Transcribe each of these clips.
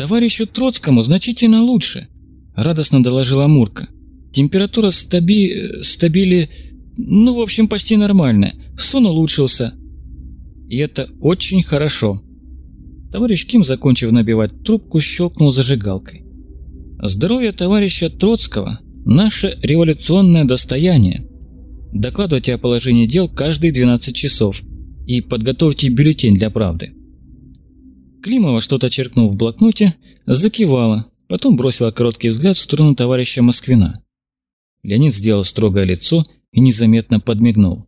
Товарищу Троцкому значительно лучше, радостно доложила Мурка. Температура стаби... стабили... ну, в общем, почти нормальная. Сон улучшился. И это очень хорошо. Товарищ Ким, закончив набивать трубку, щелкнул зажигалкой. Здоровье товарища Троцкого – наше революционное достояние. Докладывайте о положении дел каждые 12 часов и подготовьте бюллетень для правды. Климова, что-то черкнув в блокноте, закивала, потом бросила короткий взгляд в сторону товарища Москвина. Леонид сделал строгое лицо и незаметно подмигнул.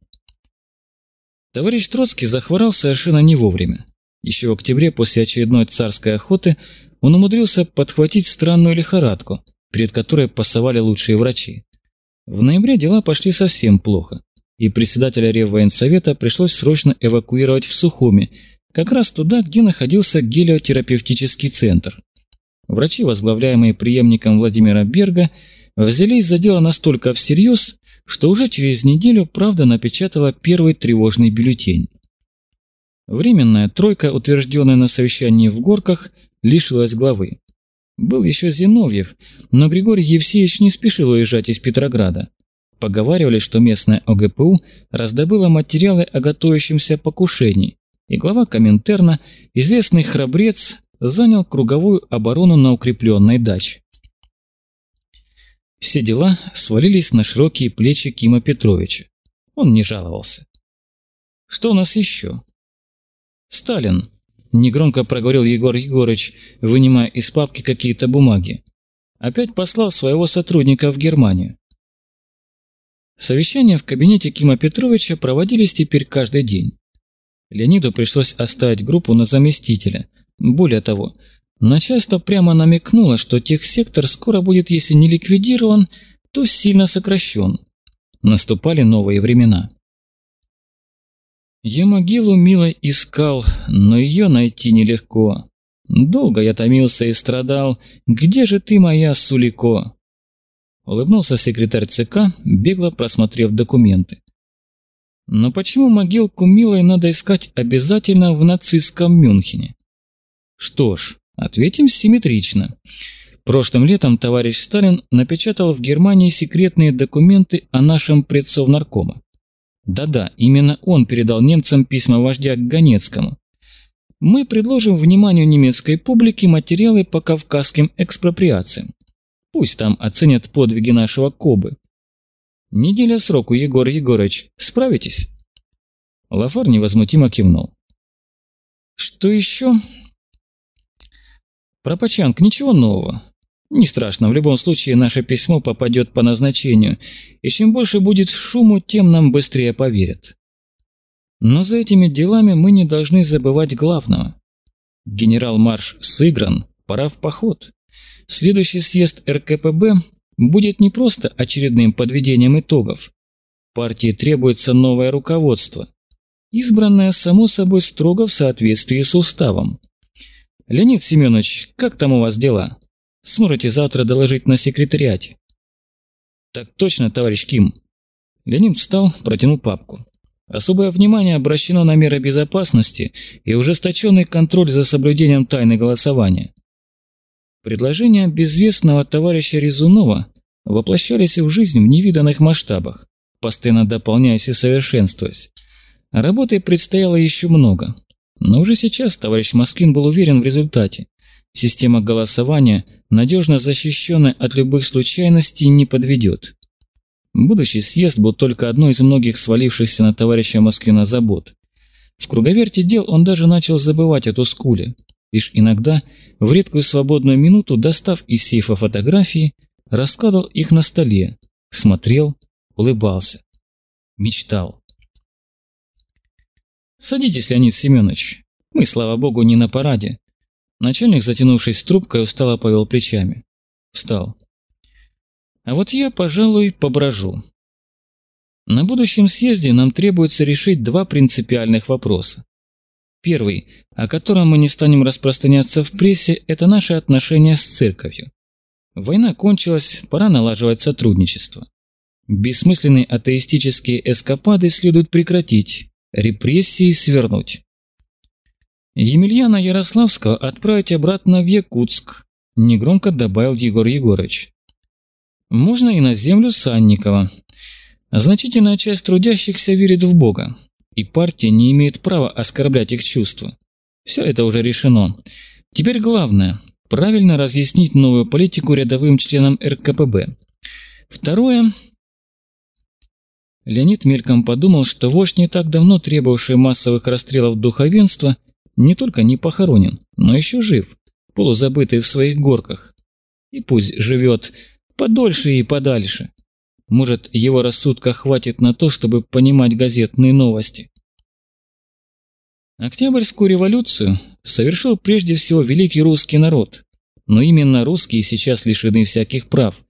Товарищ Троцкий захворал совершенно не вовремя. Еще в октябре, после очередной царской охоты, он умудрился подхватить странную лихорадку, перед которой пасовали лучшие врачи. В ноябре дела пошли совсем плохо, и председателя Реввоенсовета пришлось срочно эвакуировать в Сухуми, как раз туда, где находился гелиотерапевтический центр. Врачи, возглавляемые преемником Владимира Берга, взялись за дело настолько всерьез, что уже через неделю «Правда» напечатала первый тревожный бюллетень. Временная тройка, утвержденная на совещании в Горках, лишилась главы. Был еще Зиновьев, но Григорий Евсеевич не спешил уезжать из Петрограда. Поговаривали, что местная ОГПУ раздобыла материалы о готовящемся покушении, и глава Коминтерна, известный храбрец, занял круговую оборону на укрепленной даче. Все дела свалились на широкие плечи Кима Петровича. Он не жаловался. Что у нас еще? Сталин, негромко проговорил Егор Егорыч, вынимая из папки какие-то бумаги. Опять послал своего сотрудника в Германию. Совещания в кабинете Кима Петровича проводились теперь каждый день. Леониду пришлось оставить группу на заместителя. Более того, Начальство прямо намекнуло, что техсектор скоро будет, если не ликвидирован, то сильно сокращен. Наступали новые времена. Я могилу мило искал, но ее найти нелегко. Долго я томился и страдал. Где же ты, моя Сулико? Улыбнулся секретарь ЦК, бегло просмотрев документы. Но почему могилку милой надо искать обязательно в нацистском Мюнхене? Что ж, Ответим симметрично. Прошлым летом товарищ Сталин напечатал в Германии секретные документы о нашем предсовнаркома. Да-да, именно он передал немцам письма вождя к Ганецкому. Мы предложим вниманию немецкой публики материалы по кавказским экспроприациям. Пусть там оценят подвиги нашего Кобы. Неделя сроку, Егор Егорович. Справитесь? Лафар невозмутимо кивнул. Что еще? Про ничего нового. Не страшно, в любом случае наше письмо попадет по назначению, и чем больше будет шуму, тем нам быстрее поверят. Но за этими делами мы не должны забывать главного. Генерал-марш сыгран, пора в поход. Следующий съезд РКПБ будет не просто очередным подведением итогов. Партии требуется новое руководство, избранное, само собой, строго в соответствии с уставом. «Леонид Семенович, как там у вас дела? Сможете завтра доложить на секретариате?» «Так точно, товарищ Ким». Леонид встал, протянул папку. Особое внимание обращено на меры безопасности и ужесточенный контроль за соблюдением тайны голосования. Предложения безвестного товарища Резунова воплощались в жизнь в невиданных масштабах, постоянно дополняясь и совершенствуясь. Работы предстояло еще много, но уже сейчас товарищ Москвин был уверен в результате. Система голосования, надежно защищенная от любых случайностей, не подведет. Будущий съезд был только одной из многих свалившихся на товарища Москвина забот. В круговерте дел он даже начал забывать о Тускуле. Лишь иногда, в редкую свободную минуту, достав из сейфа фотографии, раскладывал их на столе, смотрел, улыбался. Мечтал. «Садитесь, Леонид Семенович. Мы, слава богу, не на параде». Начальник, затянувшись трубкой, устало повел плечами. Встал. «А вот я, пожалуй, поброжу. На будущем съезде нам требуется решить два принципиальных вопроса. Первый, о котором мы не станем распространяться в прессе, это наши отношения с церковью. Война кончилась, пора налаживать сотрудничество. Бессмысленные атеистические эскапады следует прекратить, репрессии свернуть. Емельяна Ярославского отправить обратно в Якутск, негромко добавил Егор Егорыч. Можно и на землю Санникова. Значительная часть трудящихся верит в Бога, и партия не имеет права оскорблять их чувства. Все это уже решено. Теперь главное – правильно разъяснить новую политику рядовым членам РКПБ. Второе Леонид мельком подумал, что вождь, не так давно требовавший массовых расстрелов духовенства, не только не похоронен, но еще жив, полузабытый в своих горках. И пусть живет подольше и подальше. Может, его рассудка хватит на то, чтобы понимать газетные новости. Октябрьскую революцию совершил прежде всего великий русский народ, но именно русские сейчас лишены всяких прав,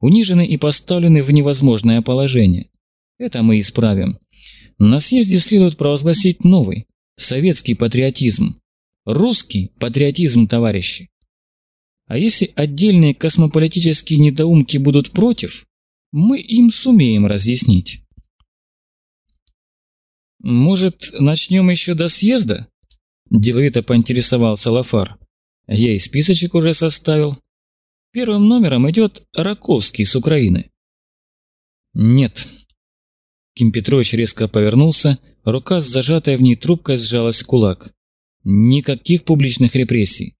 унижены и поставлены в невозможное положение. Это мы исправим. На съезде следует провозгласить новый, советский патриотизм. Русский патриотизм, товарищи. А если отдельные космополитические недоумки будут против, мы им сумеем разъяснить. «Может, начнем еще до съезда?» – деловито поинтересовался Лафар. «Я и списочек уже составил. Первым номером идет Раковский с Украины». «Нет», Ким Петрович резко повернулся, рука с зажатой в ней трубкой сжалась в кулак. Никаких публичных репрессий.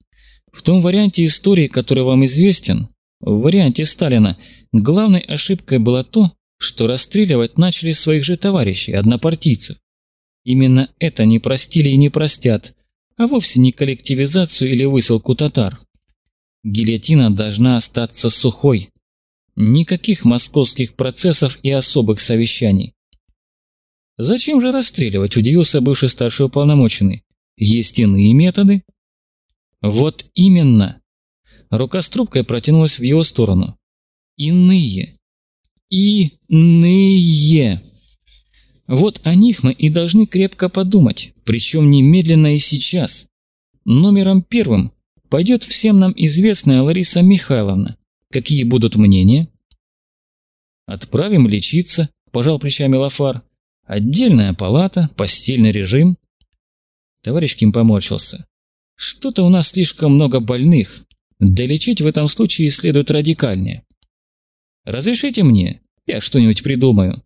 В том варианте истории, который вам известен, в варианте Сталина, главной ошибкой было то, что расстреливать начали своих же товарищей, однопартийцев. Именно это не простили и не простят, а вовсе не коллективизацию или высылку татар. Гильотина должна остаться сухой. Никаких московских процессов и особых совещаний. «Зачем же расстреливать?» – удивился бывший старший уполномоченный. «Есть иные методы?» «Вот именно!» Рука с трубкой протянулась в его сторону. «Иные! Иные!» Вот о них мы и должны крепко подумать, причем немедленно и сейчас. Номером первым пойдет всем нам известная Лариса Михайловна. Какие будут мнения? «Отправим лечиться», – пожал плечами Лафар. Отдельная палата, постельный режим. Товарищ Ким поморщился. Что-то у нас слишком много больных. Да лечить в этом случае следует радикальнее. Разрешите мне, я что-нибудь придумаю.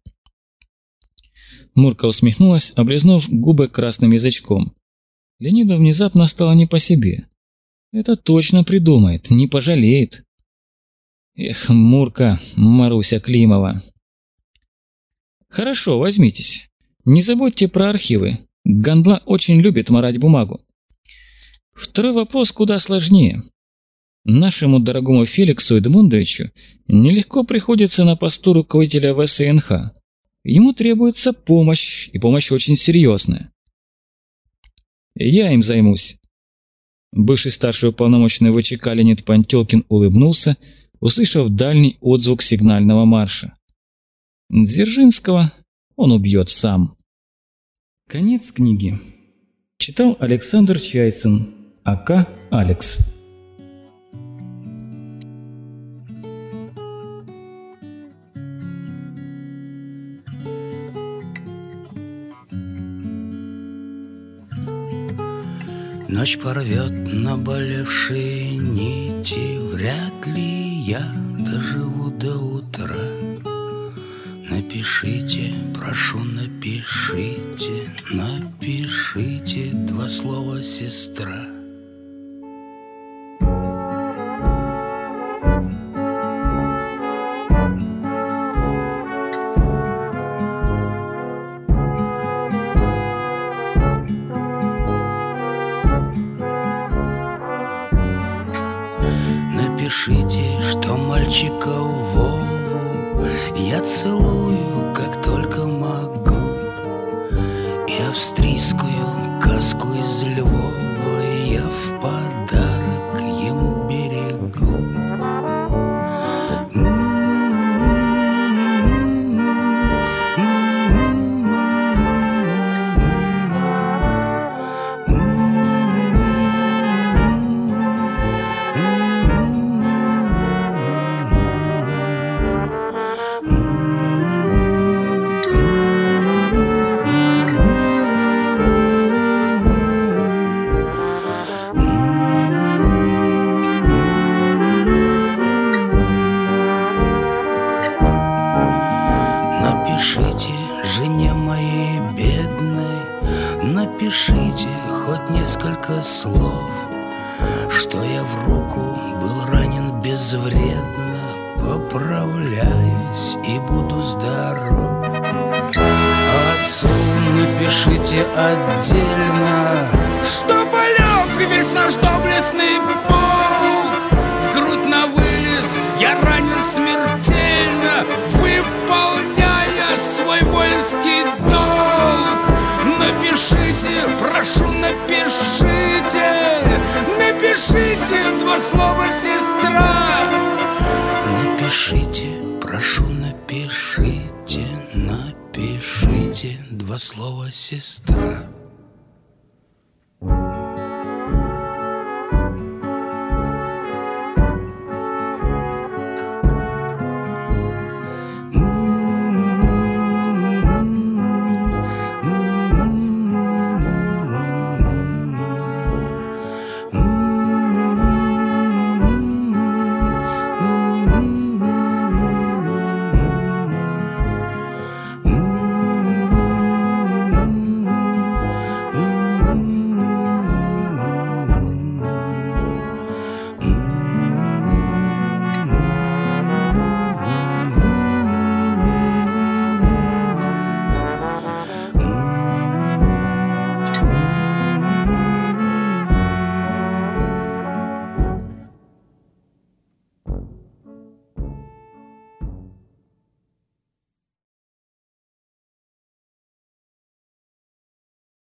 Мурка усмехнулась, облизнув губы красным язычком. Леониду внезапно стало не по себе. Это точно придумает, не пожалеет. Эх, Мурка, Маруся Климова. Хорошо, возьмитесь. Не забудьте про архивы. Гандла очень любит морать бумагу. Второй вопрос куда сложнее. Нашему дорогому Феликсу Эдмундовичу нелегко приходится на посту руководителя ВСНХ. Ему требуется помощь, и помощь очень серьезная. Я им займусь. Бывший старший уполномоченный ВЧК Леонид Пантелкин улыбнулся, услышав дальний отзвук сигнального марша. Дзержинского он убьет сам. Конец книги. Читал Александр Чайцин, АК «Алекс». Ночь порвет наболевшие нити Вряд ли я доживу до утра Напишите, прошу, напишите, напишите два слова «сестра». Мальчика Вову. Я целую австрийскую хоть несколько слов Что я в руку был ранен безвредно Поправляюсь и буду здоров. Отцу напишите отдельно Что Напишите два слова, сестра. Напишите, прошу, напишите Напишите два слова, сестра